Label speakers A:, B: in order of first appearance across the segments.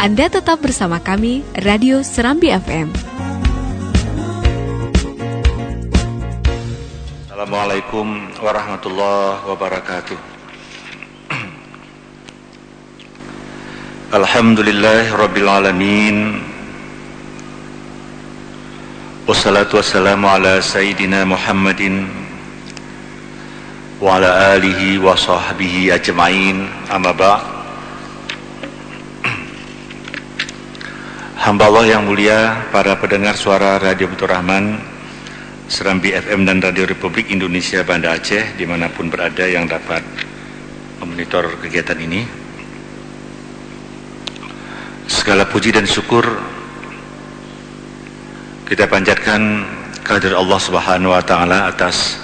A: Anda tetap bersama kami, Radio Serambi FM.
B: Assalamualaikum warahmatullahi wabarakatuh. Alhamdulillah Rabbil Alamin Wassalatu wassalamu ala Sayyidina Muhammadin Wa ala alihi wa sahbihi ajma'in Amma ba' Hamba Allah yang mulia Para pendengar suara Radio Betul Rahman Serambi FM dan Radio Republik Indonesia Banda Aceh di mana pun berada yang dapat memonitor kegiatan ini segala puji dan syukur kita panjatkan kehadirat Allah Subhanahu wa taala atas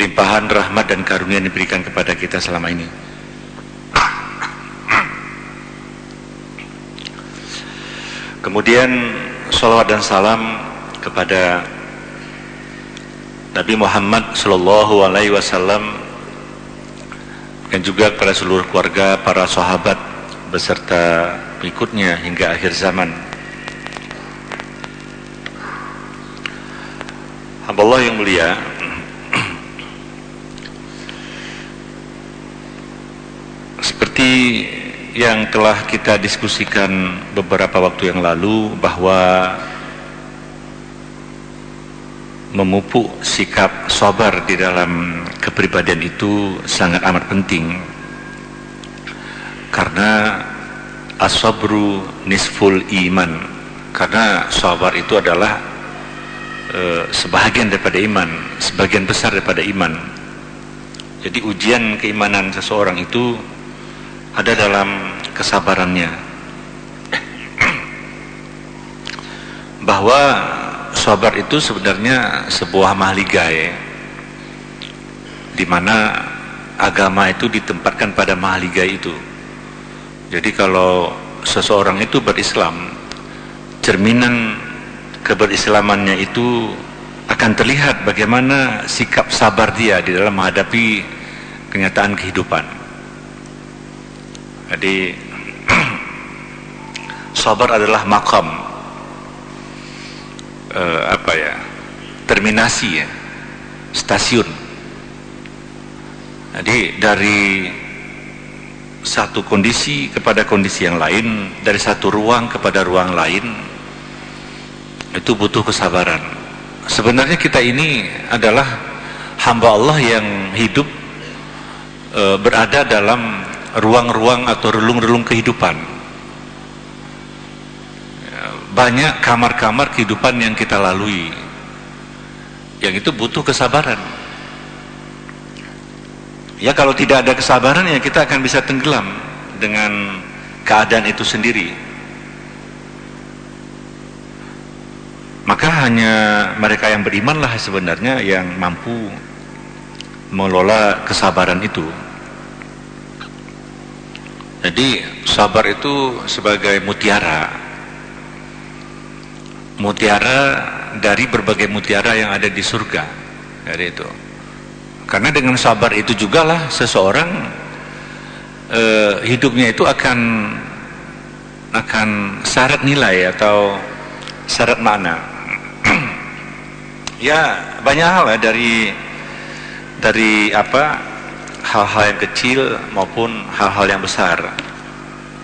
B: limpahan rahmat dan karunia yang diberikan kepada kita selama ini. Kemudian salawat dan salam kepada Nabi Muhammad Shallallahu Alaihi Wasallam dan juga kepada seluruh keluarga para sahabat beserta pengikutnya hingga akhir zaman. Hamba Allah yang mulia, seperti yang telah kita diskusikan beberapa waktu yang lalu bahwa memupuk sikap sabar di dalam kepribadian itu sangat amat penting. Karena asabru nisful iman. Karena sabar itu adalah e, sebahagian daripada iman sebagian besar daripada iman. Jadi ujian keimanan seseorang itu ada dalam kesabarannya bahwa sabar itu sebenarnya sebuah mahligai di mana agama itu ditempatkan pada mahligai itu. Jadi kalau seseorang itu berislam, cerminan keberislamannya itu akan terlihat bagaimana sikap sabar dia di dalam menghadapi kenyataan kehidupan. Jadi sabar adalah makam. Uh, apa ya? Terminasi ya. Stasiun. Jadi dari satu kondisi kepada kondisi yang lain dari satu ruang kepada ruang lain itu butuh kesabaran. Sebenarnya kita ini adalah hamba Allah yang hidup e, berada dalam ruang-ruang atau relung-relung kehidupan. Banyak kamar-kamar kehidupan yang kita lalui yang itu butuh kesabaran. Ya kalau tidak ada kesabaran ya kita akan bisa tenggelam dengan keadaan itu sendiri. Maka hanya mereka yang beriman lah sebenarnya yang mampu mengelola kesabaran itu jadi sabar itu sebagai mutiara. Mutiara dari berbagai mutiara yang ada di surga. Dari itu. Karena dengan sabar itu juga lah seseorang eh, hidupnya itu akan akan syarat nilai atau syarat mana ya banyak hal ya dari dari apa hal-hal yang kecil maupun hal-hal yang besar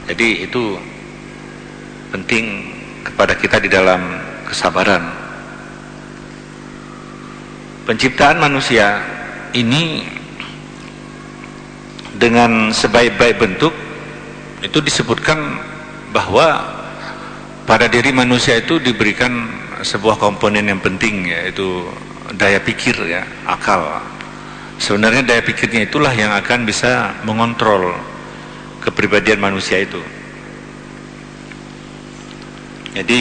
B: jadi itu penting kepada kita di dalam kesabaran. Penciptaan manusia ini dengan sebaik-baik bentuk itu disebutkan bahwa pada diri manusia itu diberikan sebuah komponen yang penting yaitu daya pikir ya, akal. Sebenarnya daya pikirnya itulah yang akan bisa mengontrol kepribadian manusia itu. Jadi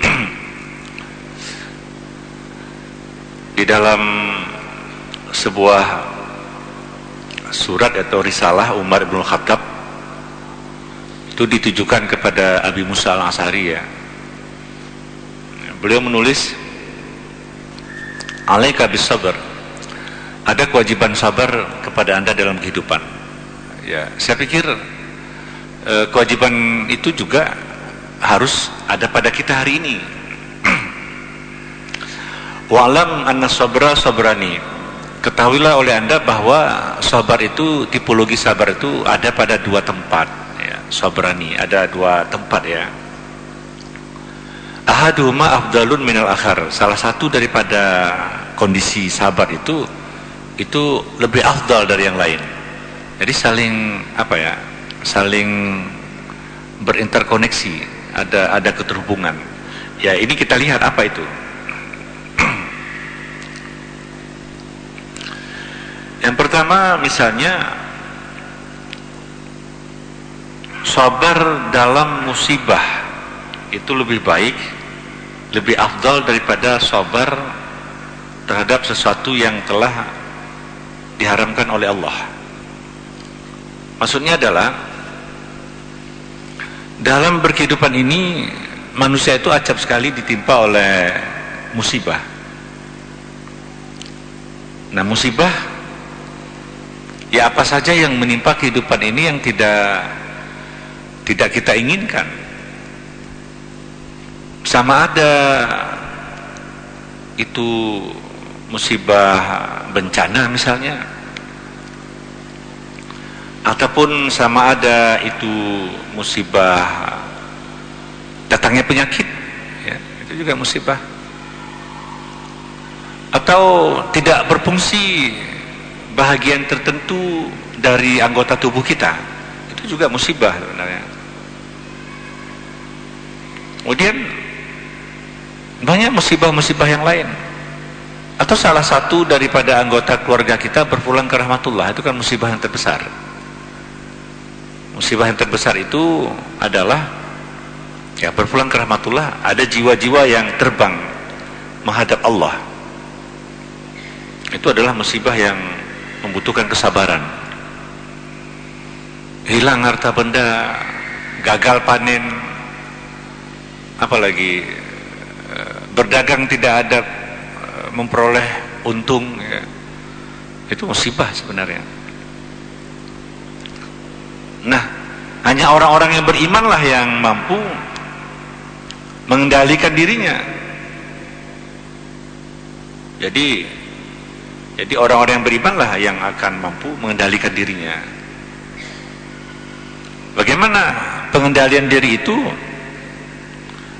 B: di dalam sebuah surat atau risalah Umar bin Khattab itu ditujukan kepada Abi Musa al-Asari ya. Beliau menulis Alaika bis sabar. Ada kewajiban sabar kepada Anda dalam kehidupan. Ya, saya pikir e, kewajiban itu juga harus ada pada kita hari ini. Wa'lam anna sabra sabrani. Ketahuilah oleh Anda bahwa sabar itu tipologi sabar itu ada pada dua tempat ya. Sabrani ada dua tempat ya. Ahaduma afdalun minal akhar. Salah satu daripada kondisi sabar itu itu lebih afdal dari yang lain. Jadi saling apa ya? Saling berinterkoneksi, ada ada keterhubungan. Ya, ini kita lihat apa itu. Yang pertama misalnya sabar dalam musibah itu lebih baik, lebih afdal daripada sabar terhadap sesuatu yang telah diharamkan oleh Allah. Maksudnya adalah dalam berkehidupan ini manusia itu acap sekali ditimpa oleh musibah. Nah musibah ya apa saja yang menimpa kehidupan ini yang tidak tidak kita inginkan sama ada itu musibah bencana misalnya. Ataupun sama ada itu musibah datangnya penyakit ya, itu juga musibah. Atau tidak berfungsi bahagian tertentu dari anggota tubuh kita itu juga musibah sebenarnya. Kemudian banyak musibah-musibah yang lain atau salah satu daripada anggota keluarga kita berpulang ke rahmatullah. Itu kan musibah yang terbesar. Musibah yang terbesar itu adalah ya berpulang ke rahmatullah ada jiwa-jiwa yang terbang menghadap Allah. Itu adalah musibah yang membutuhkan kesabaran. Hilang harta benda gagal panen apalagi eh, berdagang tidak ada memperoleh untung ya. itu musibah sebenarnya nah hanya orang-orang yang berimanlah yang mampu mengendalikan dirinya jadi jadi orang-orang yang berimanlah yang akan mampu mengendalikan dirinya. Bagaimana pengendalian diri itu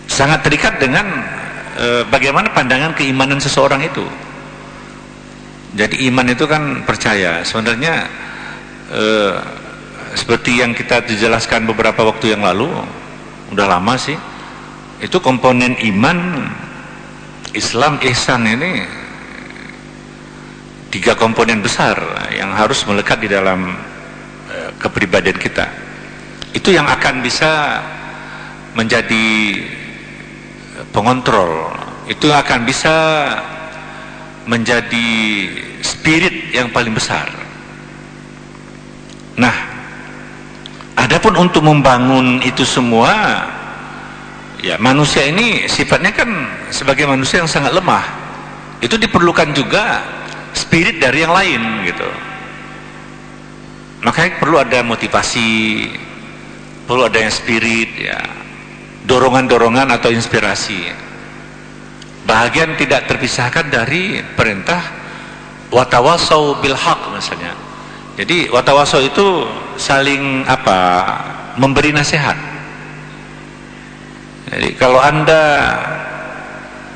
B: sangat terikat dengan e, bagaimana pandangan keimanan seseorang itu. Jadi iman itu kan percaya. Sebenarnya e, seperti yang kita dijelaskan beberapa waktu yang lalu, udah lama sih. Itu komponen iman Islam ihsan ini tiga komponen besar yang harus melekat di dalam uh, kepribadian kita itu yang akan bisa menjadi pengontrol. Itu akan bisa menjadi spirit yang paling besar. Nah adapun untuk membangun itu semua ya manusia ini sifatnya kan sebagai manusia yang sangat lemah. Itu diperlukan juga spirit dari yang lain gitu. Makanya perlu ada motivasi perlu ada yang spirit ya dorongan-dorongan atau inspirasi bahagian tidak terpisahkan dari perintah watawasau bilhaq misalnya jadi watawasau itu saling apa memberi nasihat jadi kalau anda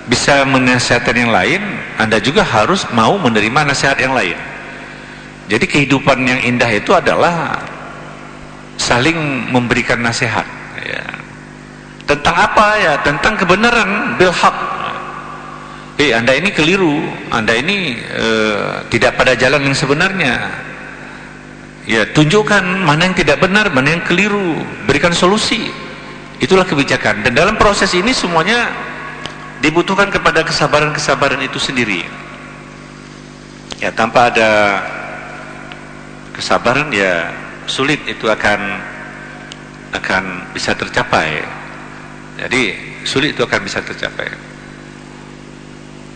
B: bisa menasihatkan yang lain, Anda juga harus mau menerima nasihat yang lain. Jadi kehidupan yang indah itu adalah saling memberikan nasihat. Tentang apa ya? Tentang kebenaran, bilhaq. Eh, Anda ini keliru, Anda ini uh, tidak pada jalan yang sebenarnya. Ya, tunjukkan mana yang tidak benar, mana yang keliru, berikan solusi. Itulah kebijakan. Dan dalam proses ini semuanya dibutuhkan kepada kesabaran-kesabaran itu sendiri ya tanpa ada kesabaran ya sulit itu akan akan bisa tercapai jadi sulit itu akan bisa tercapai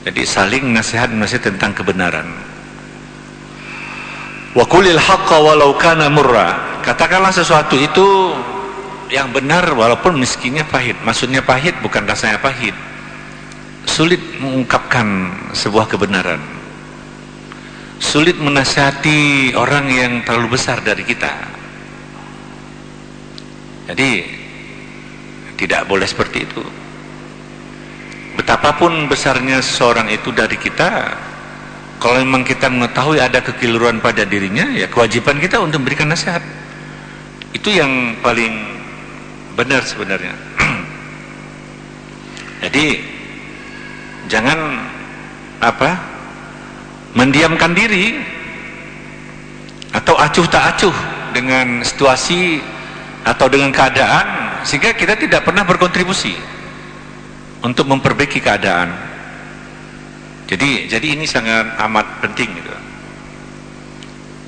B: jadi saling nasihat nasihat tentang kebenaran wa kulil haqqa walau kana murra katakanlah sesuatu itu yang benar walaupun miskinnya pahit. Maksudnya pahit bukan rasanya pahit. Sulit mengungkapkan sebuah kebenaran. Sulit menasihati orang yang terlalu besar dari kita. Jadi tidak boleh seperti itu. Betapapun besarnya seseorang itu dari kita, kalau memang kita mengetahui ada kekeliruan pada dirinya, ya kewajiban kita untuk memberikan nasihat. Itu yang paling benar sebenarnya. Jadi jangan apa? mendiamkan diri atau acuh tak acuh dengan situasi atau dengan keadaan sehingga kita tidak pernah berkontribusi untuk memperbaiki keadaan. Jadi jadi ini sangat amat penting gitu.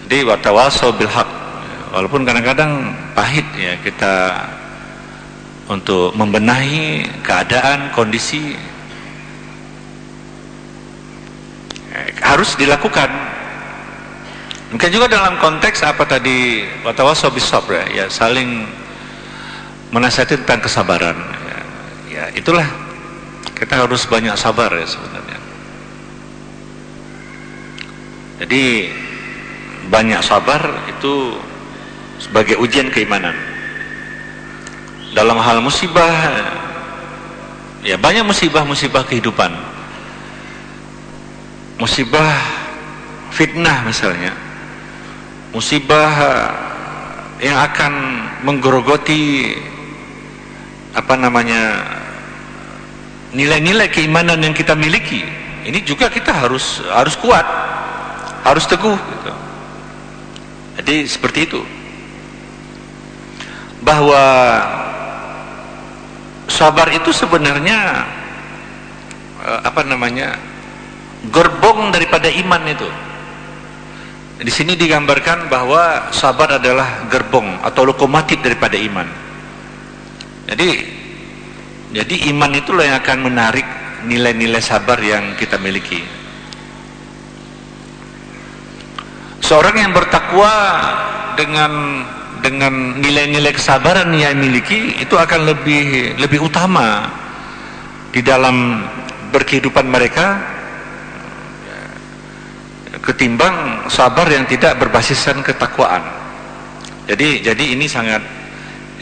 B: Jadi watawasau bil haq. Walaupun kadang-kadang pahit ya kita untuk membenahi keadaan, kondisi eh, harus dilakukan. Mungkin juga dalam konteks apa tadi watawasau bis sabr ya, saling menasihati tentang kesabaran. Ya, ya itulah kita harus banyak sabar ya sebenarnya. Jadi banyak sabar itu sebagai ujian keimanan. Dalam hal musibah ya banyak musibah-musibah kehidupan. Musibah fitnah misalnya. Musibah yang akan menggerogoti apa namanya nilai-nilai keimanan yang kita miliki. Ini juga kita harus harus kuat harus teguh gitu. jadi seperti itu bahwa sabar itu sebenarnya eh, apa namanya gerbong daripada iman itu di sini digambarkan bahwa sabar adalah gerbong atau lokomotif daripada iman jadi jadi iman itulah yang akan menarik nilai-nilai sabar yang kita miliki seorang yang bertakwa dengan dengan nilai-nilai kesabaran yang miliki itu akan lebih lebih utama di dalam berkehidupan mereka ketimbang sabar yang tidak berbasiskan ketakwaan. Jadi jadi ini sangat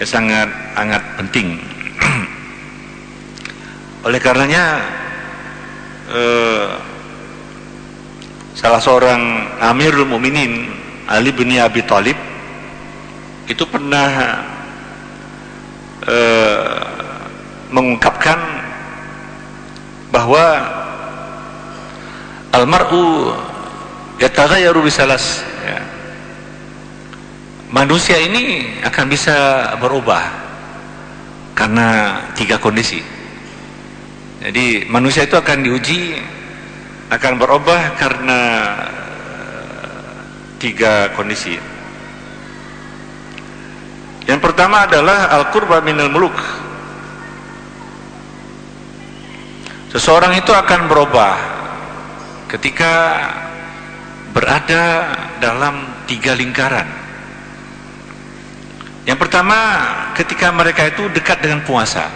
B: sangat sangat penting. Oleh karenanya eh, salah seorang Amirul Mukminin Ali bin Abi Thalib itu pernah uh, mengungkapkan bahwa almaru yataghayyaru bisalas. Manusia ini akan bisa berubah karena tiga kondisi jadi manusia itu akan diuji akan berubah karena eh, tiga kondisi. Yang pertama adalah al-qurba minal muluk. Seseorang itu akan berubah ketika berada dalam tiga lingkaran. Yang pertama, ketika mereka itu dekat dengan puasa.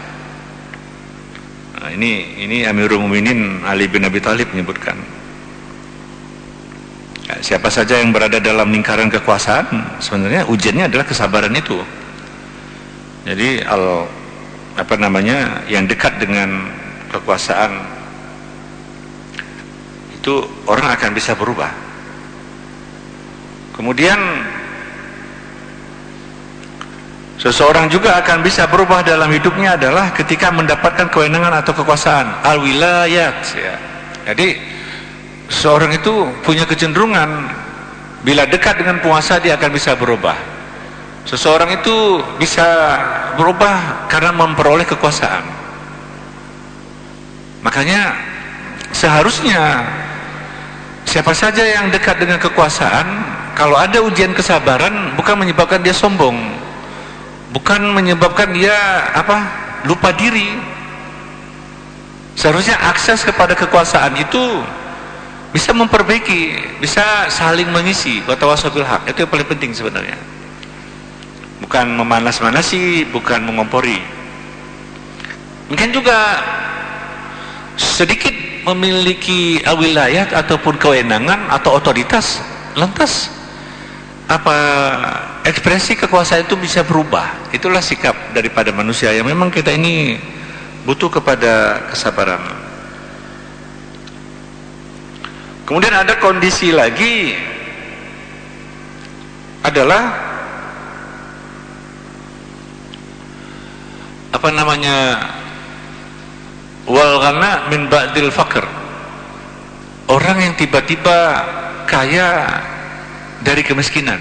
B: Nah, ini ini Amirul Mukminin Ali bin Abi Thalib menyebutkan. Ya, siapa saja yang berada dalam lingkaran kekuasaan, sebenarnya ujiannya adalah kesabaran itu. Jadi al apa namanya yang dekat dengan kekuasaan itu orang akan bisa berubah. Kemudian Seseorang juga akan bisa berubah dalam hidupnya adalah ketika mendapatkan kewenangan atau kekuasaan. Al-wilayat. Ya. Jadi seorang itu punya kecenderungan bila dekat dengan puasa dia akan bisa berubah. Seseorang itu bisa berubah karena memperoleh kekuasaan. Makanya seharusnya siapa saja yang dekat dengan kekuasaan kalau ada ujian kesabaran bukan menyebabkan dia sombong bukan menyebabkan dia apa lupa diri. Seharusnya akses kepada kekuasaan itu bisa memperbaiki bisa saling mengisi batawasabil hak itu yang paling penting sebenarnya. Bukan memanas-manasi bukan mengompori. Mungkin juga sedikit memiliki wilayah ataupun kewenangan atau otoritas lantas apa ekspresi kekuasaan itu bisa berubah? Itulah sikap daripada manusia yang memang kita ini butuh kepada kesabaran. Kemudian ada kondisi lagi adalah apa namanya? Wal ghana min ba'dil faqr. Orang yang tiba-tiba kaya dari kemiskinan.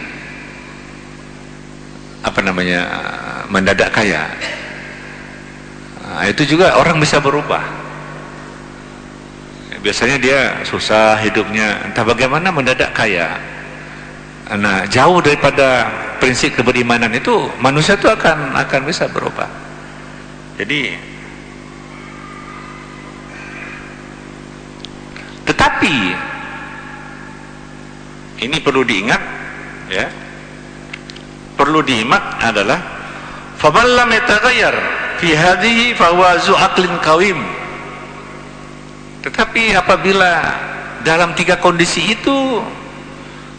B: Apa namanya mendadak kaya. Nah, itu juga orang bisa berubah. Biasanya dia susah hidupnya. Entah bagaimana mendadak kaya. Nah jauh daripada prinsip keberimanan itu manusia itu akan akan bisa berubah. Jadi tetapi ini perlu diingat ya. Perlu diingat adalah faman lam yataghayyar fi hadhihi fa huwa qawim. Tetapi apabila dalam tiga kondisi itu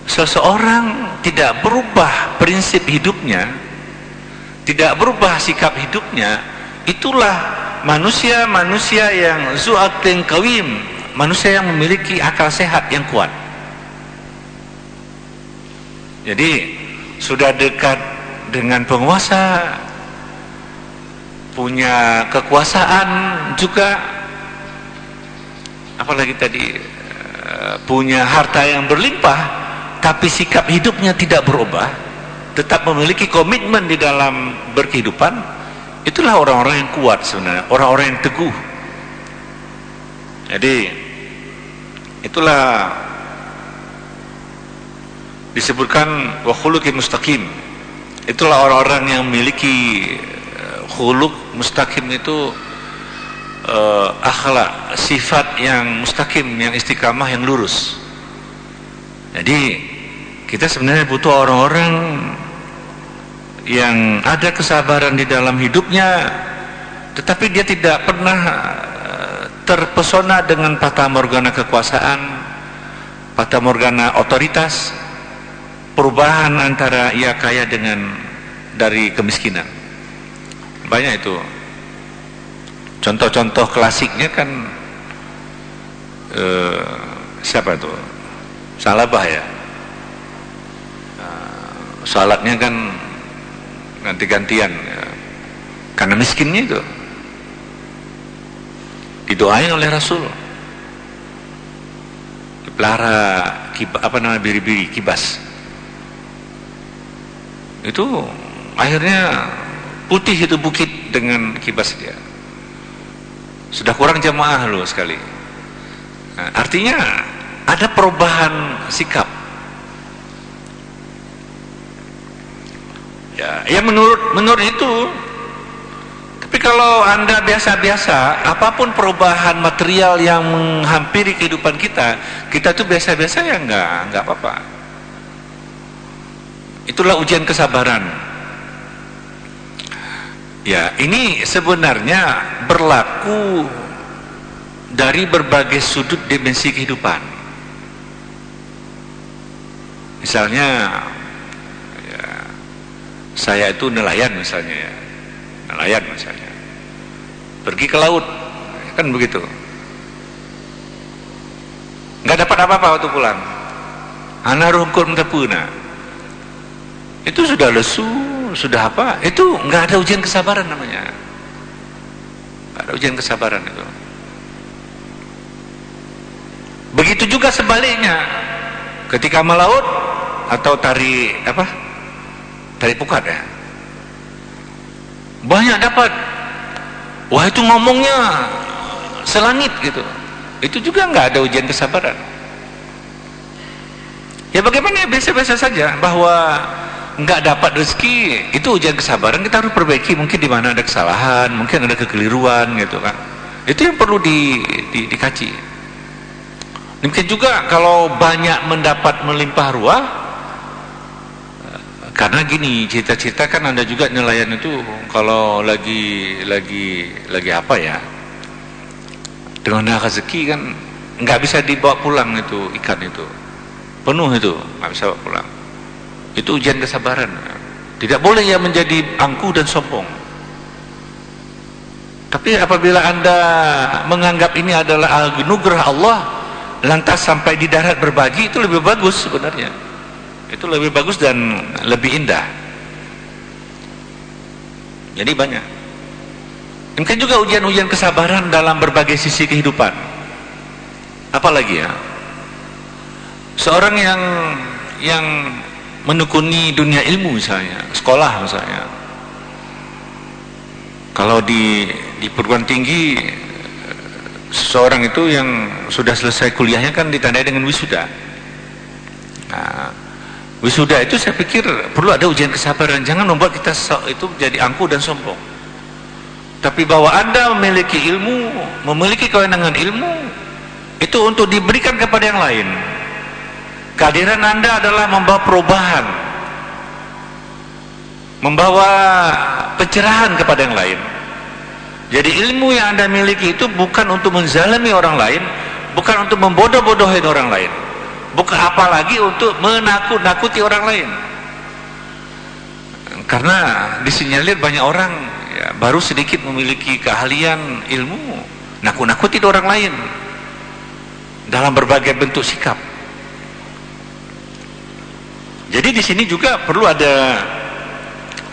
B: seseorang tidak berubah prinsip hidupnya tidak berubah sikap hidupnya itulah manusia-manusia yang zu aqlin qawim manusia yang memiliki akal sehat yang kuat jadi sudah dekat dengan penguasa, punya kekuasaan juga, apalagi tadi eh, punya harta yang berlimpah, tapi sikap hidupnya tidak berubah, tetap memiliki komitmen di dalam berkehidupan, itulah orang-orang yang kuat sebenarnya, orang-orang yang teguh. Jadi itulah disebutkan wa mustaqim. Itulah orang-orang yang memiliki eh, khuluq mustaqim itu uh, akhlak sifat yang mustaqim yang istiqamah yang lurus. Jadi kita sebenarnya butuh orang-orang yang ada kesabaran di dalam hidupnya tetapi dia tidak pernah eh, terpesona dengan patah morgana kekuasaan patah morgana otoritas perubahan antara ia kaya dengan dari kemiskinan. Banyak itu. Contoh-contoh klasiknya kan eh, siapa itu? Salabah ya. Uh, salatnya kan ganti-gantian ya. karena miskinnya itu. Didoain oleh Rasul. Dipelihara apa namanya biri-biri kibas itu akhirnya putih itu bukit dengan kibas dia. Sudah kurang jamaah loh sekali. Nah, artinya ada perubahan sikap. Ya ya menurut menurut itu tapi kalau anda biasa-biasa apa pun perubahan material yang menghampiri kehidupan kita kita tuh biasa-biasa ya enggak enggak apa-apa Itulah ujian kesabaran. Ya, ini sebenarnya berlaku dari berbagai sudut dimensi kehidupan. Misalnya, ya, saya itu nelayan misalnya ya, nelayan misalnya, pergi ke laut, kan begitu. Nggak dapat apa-apa waktu pulang. Anak hukum tepuna itu sudah lesu sudah apa? Itu nggak ada ujian kesabaran namanya. Nggak ada ujian kesabaran itu. Begitu juga sebaliknya. Ketika melaut atau tari apa? Tari pukat ya. Banyak dapat. Wah itu ngomongnya selangit gitu. Itu juga nggak ada ujian kesabaran. Ya bagaimana biasa-biasa saja bahwa nggak dapat rezeki. Itu ujian kesabaran. Kita harus perbaiki. Mungkin di mana ada kesalahan mungkin ada kekeliruan gitu kan. Itu yang perlu di, di, dikaji. Mungkin juga kalau banyak mendapat melimpah ruah karena gini cita-cita kan ada juga nelayan itu kalau lagi lagi lagi apa ya dengan rezeki kan nggak bisa dibawa pulang itu ikan itu. Penuh itu nggak bisa bawa pulang itu ujian kesabaran. Tidak boleh ya menjadi angkuh dan sombong tapi apabila anda menganggap ini adalah anugerah Allah lantas sampai di darat berbagi itu lebih bagus sebenarnya. Itu lebih bagus dan lebih indah. Jadi banyak. Mungkin juga ujian-ujian kesabaran dalam berbagai sisi kehidupan. Apalagi ya? Seorang yang yang menekuni dunia ilmu misalnya sekolah misalnya. Kalau di di perguruan tinggi seseorang itu yang sudah selesai kuliahnya kan ditandai dengan wisuda. Nah wisuda itu saya pikir perlu ada ujian kesabaran. Jangan membuat kita itu jadi angkuh dan sombong. Tapi bahwa anda memiliki ilmu memiliki kewenangan ilmu itu untuk diberikan kepada yang lain kehadiran anda adalah membawa perubahan. Membawa pencerahan kepada yang lain. Jadi ilmu yang anda miliki itu bukan untuk menzalimi orang lain bukan untuk membodoh-bodohin orang lain. Bukan apalagi untuk menakut-nakuti orang lain. Karena disinyalir banyak orang ya, baru sedikit memiliki keahlian ilmu nakut-nakuti orang lain. Dalam berbagai bentuk sikap jadi di sini juga perlu ada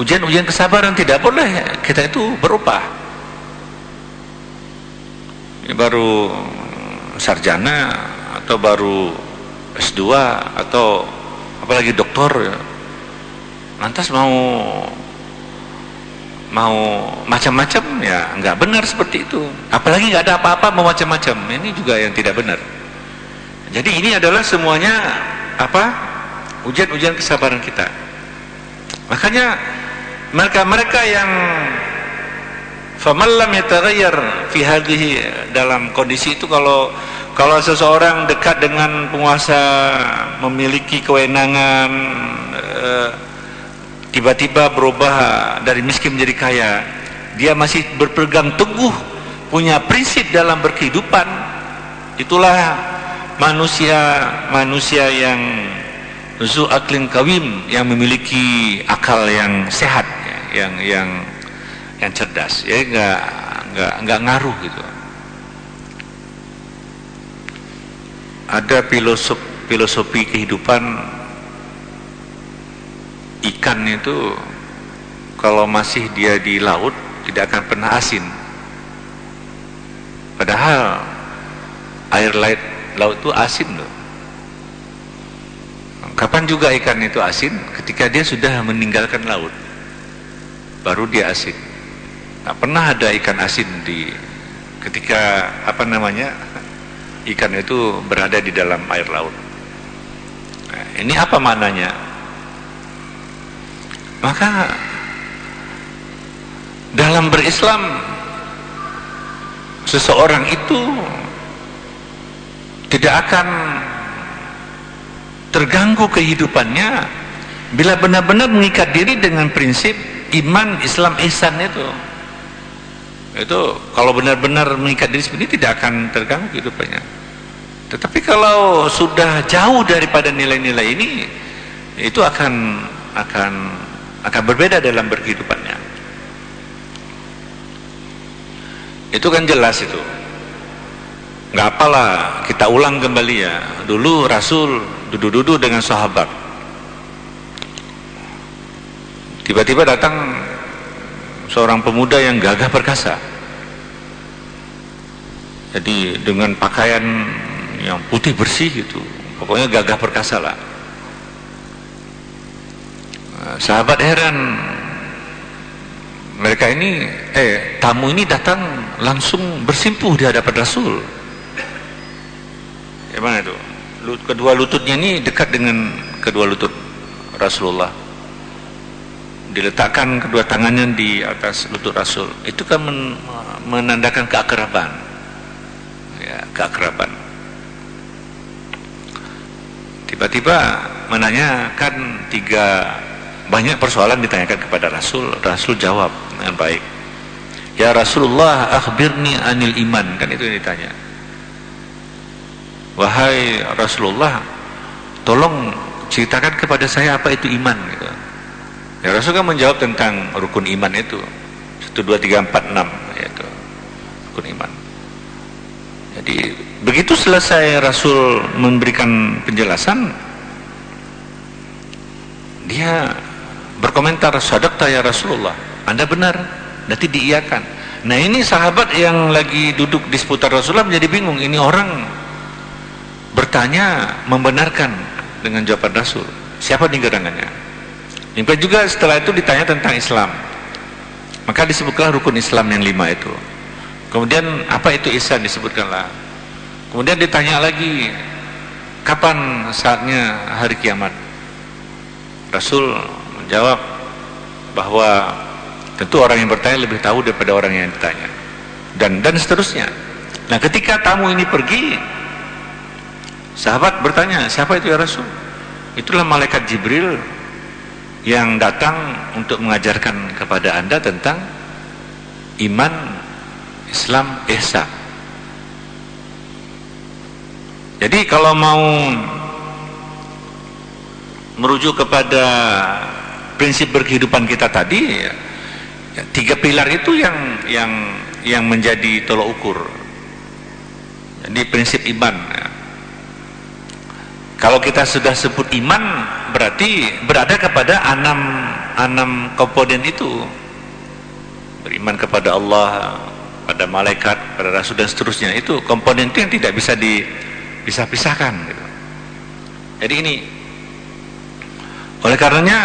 B: ujian-ujian kesabaran. Tidak boleh kita itu berubah ini baru sarjana atau baru S2 atau apalagi doktor ya. lantas mau mau macam-macam ya nggak benar seperti itu. Apalagi nggak ada apa-apa mau macam-macam. Ini juga yang tidak benar. Jadi ini adalah semuanya apa ujian-ujian kesabaran kita. Makanya mereka-mereka yang famallam yataghayyar fi hadhihi dalam kondisi itu kalau kalau seseorang dekat dengan penguasa memiliki kewenangan eh, tiba-tiba uh, berubah dari miskin menjadi kaya dia masih berpegang teguh punya prinsip dalam berkehidupan itulah manusia manusia yang zu aklin kawim yang memiliki akal yang sehat ya, yang yang yang cerdas ya enggak enggak enggak ngaruh gitu. Ada filosof, filosofi kehidupan ikan itu kalau masih dia di laut tidak akan pernah asin. Padahal air laut itu asin loh kapan juga ikan itu asin ketika dia sudah meninggalkan laut baru dia asin tak pernah ada ikan asin di ketika apa namanya ikan itu berada di dalam air laut. Nah, ini apa maknanya? Maka dalam berislam seseorang itu tidak akan terganggu kehidupannya bila benar-benar mengikat diri dengan prinsip iman Islam ihsan itu. Itu kalau benar-benar mengikat diri seperti ini tidak akan terganggu kehidupannya. Tetapi kalau sudah jauh daripada nilai-nilai ini itu akan akan akan berbeda dalam berkehidupannya. Itu kan jelas itu. Nggak apalah kita ulang kembali ya. Dulu Rasul duduk-duduk dengan sahabat. Tiba-tiba datang seorang pemuda yang gagah perkasa. Jadi dengan pakaian yang putih bersih itu pokoknya gagah perkasa lah. Nah, sahabat heran mereka ini eh tamu ini datang langsung bersimpuh di hadapan Rasul. Gimana itu kedua lututnya ini dekat dengan kedua lutut Rasulullah. Diletakkan kedua tangannya di atas lutut Rasul. Itu kan men menandakan keakraban. Ya keakraban. Tiba-tiba menanyakan tiga banyak persoalan ditanyakan kepada Rasul. Rasul jawab dengan baik ya Rasulullah akhbirni anil iman. Kan itu yang ditanya wahai Rasulullah tolong ceritakan kepada saya apa itu iman gitu. ya Rasul kan menjawab tentang rukun iman itu. 1, 2, 3, 4, 6 yaitu rukun iman. Jadi begitu selesai Rasul memberikan penjelasan dia berkomentar sadaqta ya Rasulullah anda benar nanti diiyakan. Nah ini sahabat yang lagi duduk di seputar Rasulullah menjadi bingung ini orang bertanya membenarkan dengan jawaban Rasul. Siapa nih gerangannya Mimpi juga setelah itu ditanya tentang Islam. Maka disebutkan rukun Islam yang lima itu. Kemudian apa itu ihsan disebutkanlah. Kemudian ditanya lagi kapan saatnya hari kiamat? Rasul menjawab bahwa tentu orang yang bertanya lebih tahu daripada orang yang ditanya. Dan dan seterusnya. Nah ketika tamu ini pergi sahabat bertanya siapa itu ya Rasul? Itulah malaikat Jibril yang datang untuk mengajarkan kepada anda tentang iman Islam ihsan jadi kalau mau merujuk kepada prinsip berkehidupan kita tadi ya, tiga pilar itu yang yang yang menjadi tolok ukur. Jadi prinsip iman ya. Kalau kita sudah sebut iman berarti berada kepada enam enam komponen itu beriman kepada Allah pada malaikat pada rasul dan seterusnya itu komponen itu yang tidak bisa dipisah-pisahkan gitu. jadi ini oleh karenanya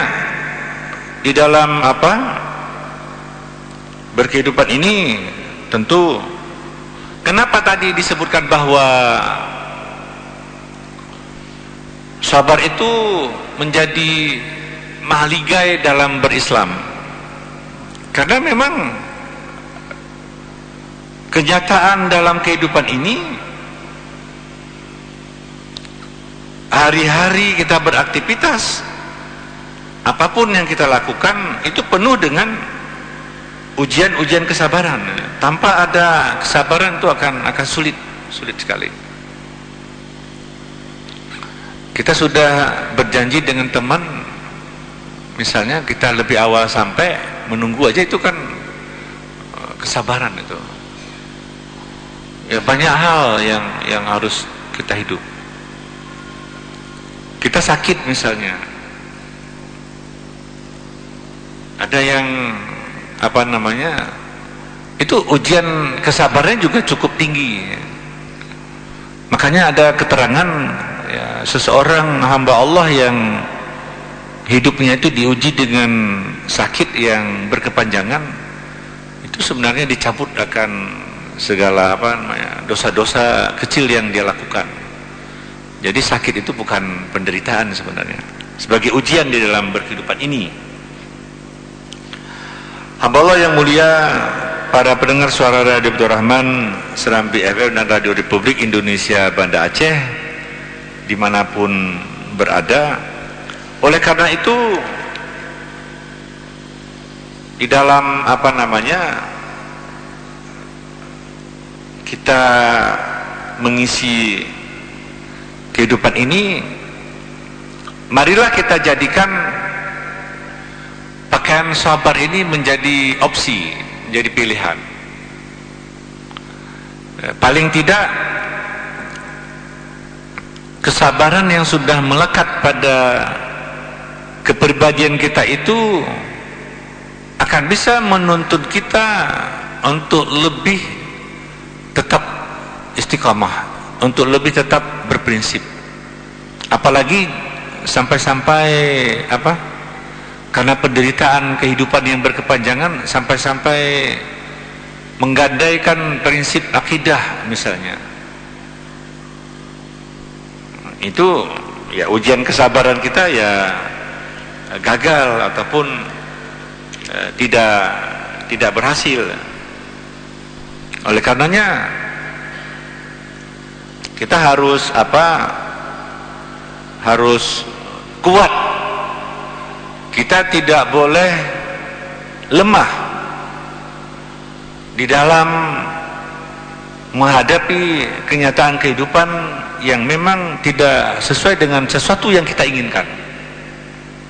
B: di dalam apa berkehidupan ini tentu kenapa tadi disebutkan bahwa sabar itu menjadi mahligai dalam berislam. Karena memang kenyataan dalam kehidupan ini hari-hari kita beraktivitas apa pun yang kita lakukan itu penuh dengan ujian-ujian kesabaran. Tanpa ada kesabaran itu akan akan sulit sulit sekali kita sudah berjanji dengan teman misalnya kita lebih awal sampai menunggu aja itu kan eh, kesabaran itu. Ya banyak hal yang yang harus kita hidup. Kita sakit misalnya. Ada yang apa namanya itu ujian kesabarannya juga cukup tinggi. Makanya ada keterangan ya, seseorang hamba Allah yang hidupnya itu diuji dengan sakit yang berkepanjangan itu sebenarnya dicabut akan segala apa namanya dosa-dosa kecil yang dia lakukan. Jadi sakit itu bukan penderitaan sebenarnya sebagai ujian di dalam berkehidupan ini. Hamba Allah yang mulia para pendengar suara Radio Abdul Rahman Serambi FM dan Radio Republik Indonesia Banda Aceh di mana pun berada oleh karena itu di dalam apa namanya kita mengisi kehidupan ini marilah kita jadikan pakaian sabar ini menjadi opsi, menjadi pilihan. Eh, paling tidak kesabaran yang sudah melekat pada kepribadian kita itu akan bisa menuntut kita untuk lebih tetap istiqamah, untuk lebih tetap berprinsip. Apalagi sampai-sampai apa? karena penderitaan kehidupan yang berkepanjangan sampai-sampai menggadaikan prinsip akidah misalnya itu ya ujian kesabaran kita ya gagal ataupun eh, tidak tidak berhasil. Oleh karenanya kita harus apa harus kuat. Kita tidak boleh lemah di dalam menghadapi kenyataan kehidupan yang memang tidak sesuai dengan sesuatu yang kita inginkan.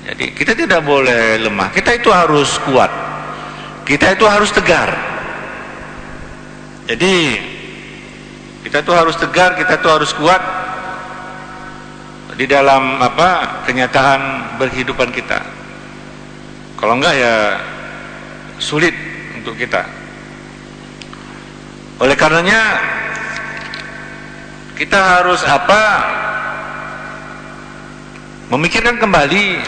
B: Jadi kita tidak boleh lemah, kita itu harus kuat. Kita itu harus tegar. Jadi kita itu harus tegar, kita itu harus kuat di dalam apa kenyataan berkehidupan kita. Kalau enggak ya sulit untuk kita. Oleh karenanya kita harus apa? Memikirkan kembali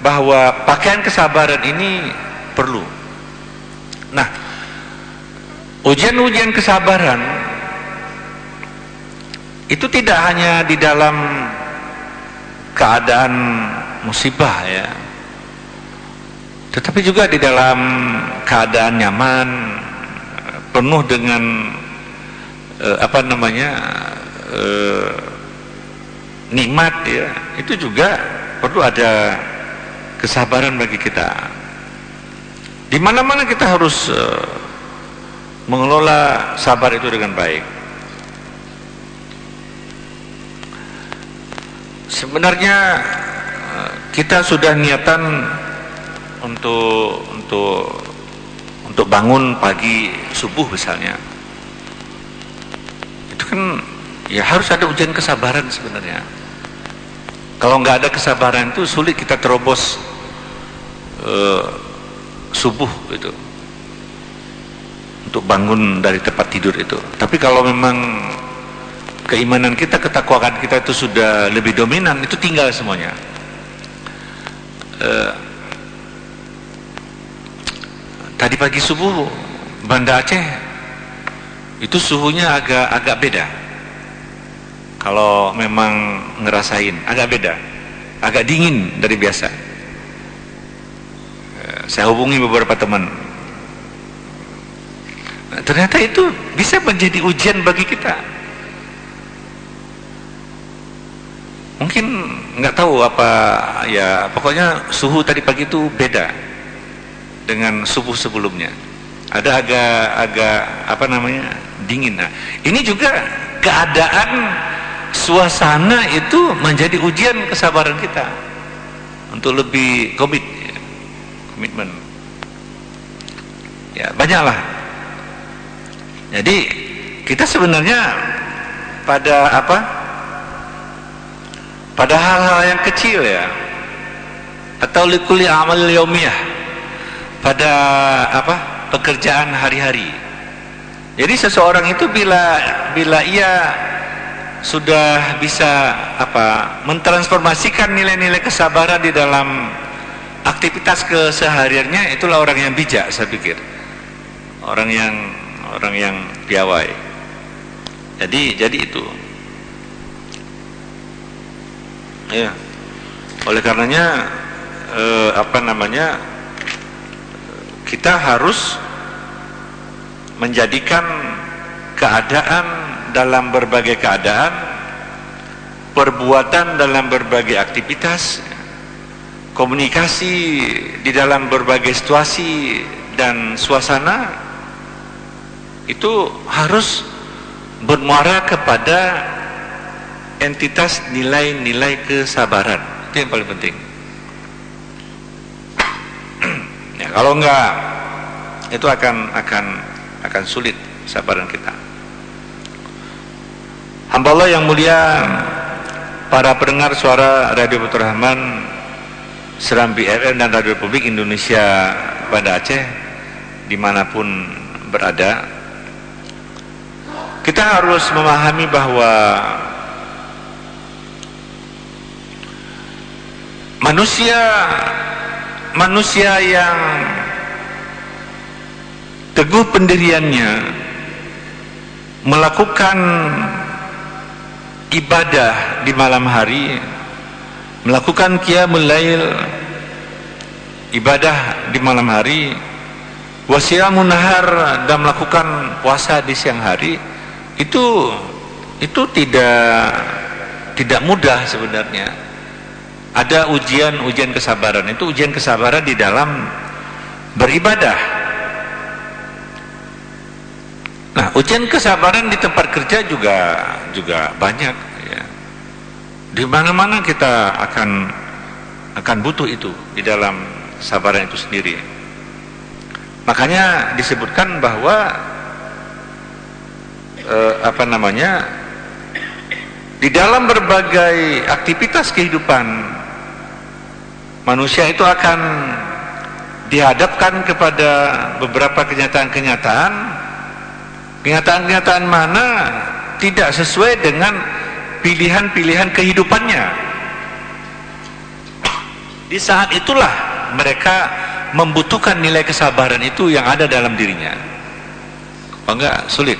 B: bahwa pakaian kesabaran ini perlu. Nah, ujian-ujian kesabaran itu tidak hanya di dalam keadaan musibah ya. Tetapi juga di dalam keadaan nyaman, penuh dengan eh, apa namanya eh, nikmat ya. Itu juga perlu ada kesabaran bagi kita. Di mana-mana kita harus eh, mengelola sabar itu dengan baik. Sebenarnya eh, kita sudah niatan untuk untuk untuk bangun pagi subuh misalnya kan ya harus ada ujian kesabaran sebenarnya. Kalau nggak ada kesabaran itu sulit kita terobos uh, subuh itu. Untuk bangun dari tempat tidur itu. Tapi kalau memang keimanan kita ketakwaan kita itu sudah lebih dominan itu tinggal semuanya. Uh, tadi pagi subuh Banda Aceh itu suhunya agak agak beda. Kalau memang ngerasain agak beda. Agak dingin dari biasa. Eh, saya hubungi beberapa teman. Nah, ternyata itu bisa menjadi ujian bagi kita. Mungkin nggak tahu apa ya pokoknya suhu tadi pagi itu beda dengan subuh sebelumnya ada agak agak apa namanya dingin. Nah ini juga keadaan suasana itu menjadi ujian kesabaran kita untuk lebih komit ya. komitmen. Ya banyaklah. Jadi kita sebenarnya pada apa pada hal-hal yang kecil ya. Atau likuli amal yaumiyah. Pada apa pekerjaan hari-hari. Jadi seseorang itu bila bila ia sudah bisa apa mentransformasikan nilai-nilai kesabaran di dalam aktivitas kesehariannya itulah orang yang bijak saya pikir. Orang yang orang yang piawai. Jadi jadi itu. Ya. Oleh karenanya eh, apa namanya kita harus menjadikan keadaan dalam berbagai keadaan perbuatan dalam berbagai aktivitas komunikasi di dalam berbagai situasi dan suasana itu harus bermuara kepada entitas nilai-nilai kesabaran. Itu yang paling penting. Kalau enggak itu akan akan akan sulit sabaran kita. Hamba Allah yang mulia, para pendengar suara Radio Putra Rahman, Serambi FM dan Radio Republik Indonesia pada Aceh, di mana pun berada, kita harus memahami bahwa manusia manusia yang teguh pendiriannya melakukan ibadah di malam hari melakukan qiyamul lail ibadah di malam hari wasiyamun nahar dan melakukan puasa di siang hari itu itu tidak tidak mudah sebenarnya ada ujian-ujian kesabaran. Itu ujian kesabaran di dalam beribadah. Nah, ujian kesabaran di tempat kerja juga juga banyak ya. Di mana-mana kita akan akan butuh itu di dalam sabaran itu sendiri. Makanya disebutkan bahwa eh, apa namanya di dalam berbagai aktivitas kehidupan manusia itu akan dihadapkan kepada beberapa kenyataan-kenyataan kenyataan-kenyataan mana tidak sesuai dengan pilihan-pilihan kehidupannya. Di saat itulah mereka membutuhkan nilai kesabaran itu yang ada dalam dirinya. Oh enggak? Sulit.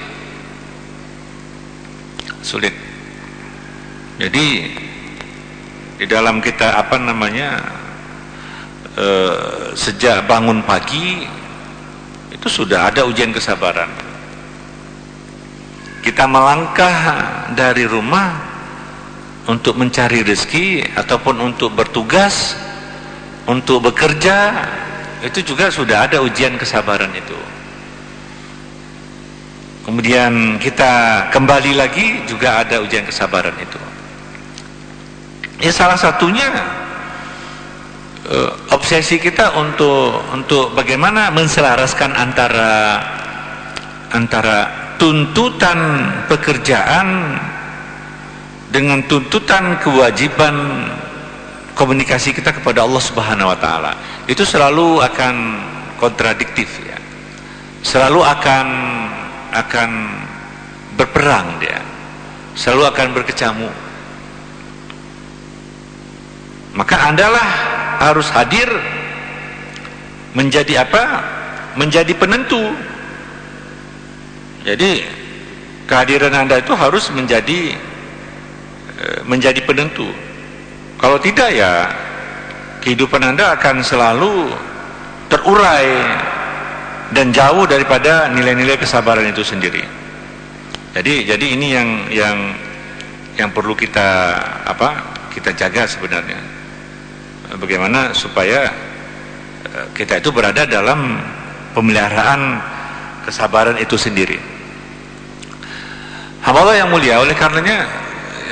B: Sulit. Jadi di dalam kita apa namanya e, sejak bangun pagi itu sudah ada ujian kesabaran kita melangkah dari rumah untuk mencari rezeki ataupun untuk bertugas untuk bekerja itu juga sudah ada ujian kesabaran itu. Kemudian kita kembali lagi juga ada ujian kesabaran itu. Ya salah satunya uh, obsesi kita untuk untuk bagaimana menselaraskan antara antara tuntutan pekerjaan dengan tuntutan kewajiban komunikasi kita kepada Allah Subhanahu wa taala itu selalu akan kontradiktif ya. Selalu akan akan berperang dia. Selalu akan berkecamuk maka andalah harus hadir menjadi apa? Menjadi penentu jadi kehadiran anda itu harus menjadi eh, menjadi penentu kalau tidak ya kehidupan anda akan selalu terurai dan jauh daripada nilai-nilai kesabaran itu sendiri. Jadi jadi ini yang yang yang perlu kita apa? kita jaga sebenarnya. Bagaimana supaya eh, kita itu berada dalam pemeliharaan kesabaran itu sendiri. Hamba yang mulia oleh karenanya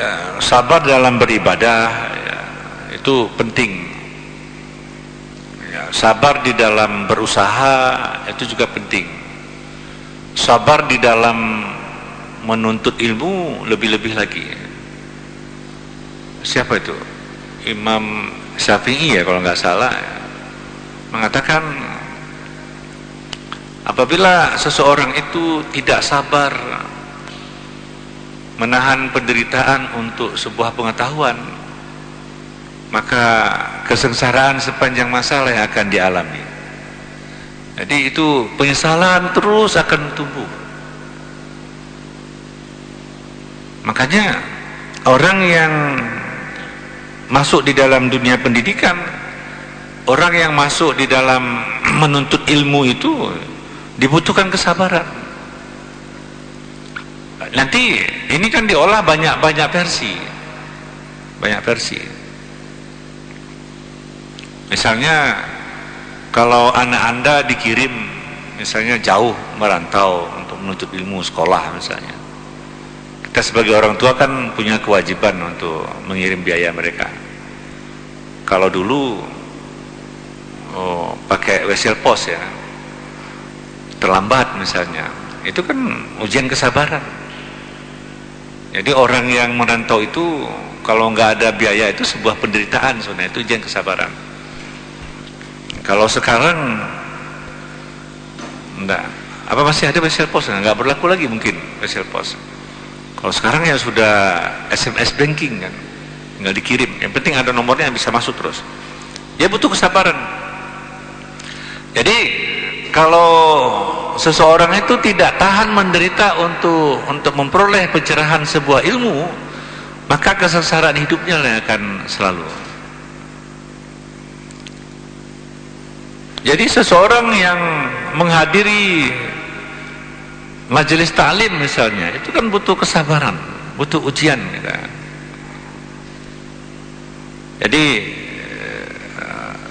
B: ya, sabar dalam beribadah ya, itu penting. Sabar di dalam berusaha itu juga penting. Sabar di dalam menuntut ilmu lebih-lebih lagi. Siapa itu? Imam Syafi'i ya kalau nggak salah. Mengatakan apabila seseorang itu tidak sabar menahan penderitaan untuk sebuah pengetahuan maka kesengsaraan sepanjang masalah yang akan dialami. Jadi itu penyesalan terus akan tumbuh. Makanya orang yang masuk di dalam dunia pendidikan orang yang masuk di dalam menuntut ilmu itu dibutuhkan kesabaran nanti ini kan diolah banyak-banyak versi banyak versi Misalnya kalau anak anda dikirim misalnya jauh merantau untuk menuntut ilmu sekolah misalnya. Kita sebagai orang tua kan punya kewajiban untuk mengirim biaya mereka. Kalau dulu oh, pakai wesel pos ya, terlambat misalnya, itu kan ujian kesabaran. Jadi orang yang merantau itu kalau nggak ada biaya itu sebuah penderitaan sebenarnya itu ujian kesabaran. Kalau sekarang enggak. Apa masih ada special post? Enggak berlaku lagi mungkin special post. Kalau sekarang ya sudah SMS banking kan. Enggak dikirim. Yang penting ada nomornya yang bisa masuk terus. Ya butuh kesabaran. Jadi kalau seseorang itu tidak tahan menderita untuk untuk memperoleh pencerahan sebuah ilmu, maka kesengsaraan hidupnya akan selalu Jadi seseorang yang menghadiri majelis taklim misalnya, itu kan butuh kesabaran, butuh ujian. Gitu. Jadi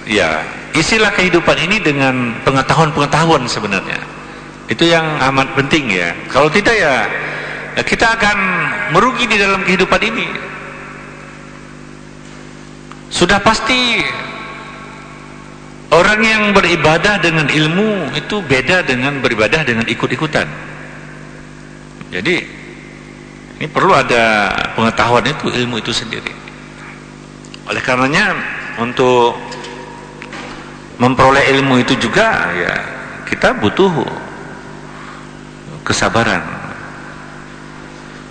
B: ya isilah kehidupan ini dengan pengetahuan-pengetahuan sebenarnya itu yang amat penting ya. Kalau tidak ya kita akan merugi di dalam kehidupan ini. Sudah pasti orang yang beribadah dengan ilmu itu beda dengan beribadah dengan ikut-ikutan. Jadi ini perlu ada pengetahuan itu ilmu itu sendiri. Oleh karenanya untuk memperoleh ilmu itu juga ya kita butuh kesabaran.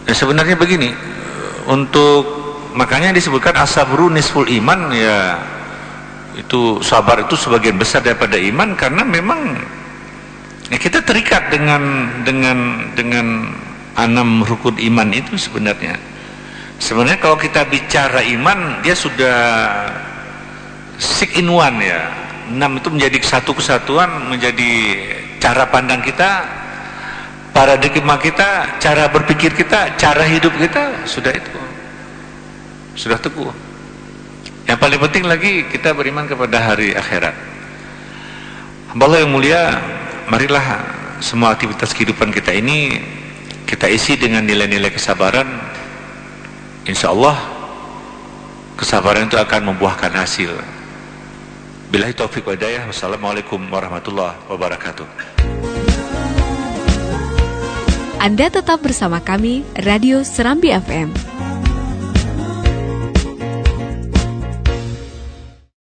B: Dan sebenarnya begini untuk makanya disebutkan asabru nisful iman ya itu sabar itu sebagian besar daripada iman karena memang ya kita terikat dengan dengan dengan enam rukun iman itu sebenarnya. Sebenarnya kalau kita bicara iman dia sudah sik in one ya. Enam itu menjadi satu kesatuan menjadi cara pandang kita paradigma kita cara berpikir kita cara hidup kita sudah itu. Sudah teguh. Yang paling penting lagi kita beriman kepada hari akhirat. Allah yang mulia marilah semua aktivitas kehidupan kita ini kita isi dengan nilai-nilai kesabaran. Insya Allah kesabaran itu akan membuahkan hasil. Bilahi taufiq wa Wassalamualaikum warahmatullahi wabarakatuh
A: Anda tetap bersama kami Radio Serambi FM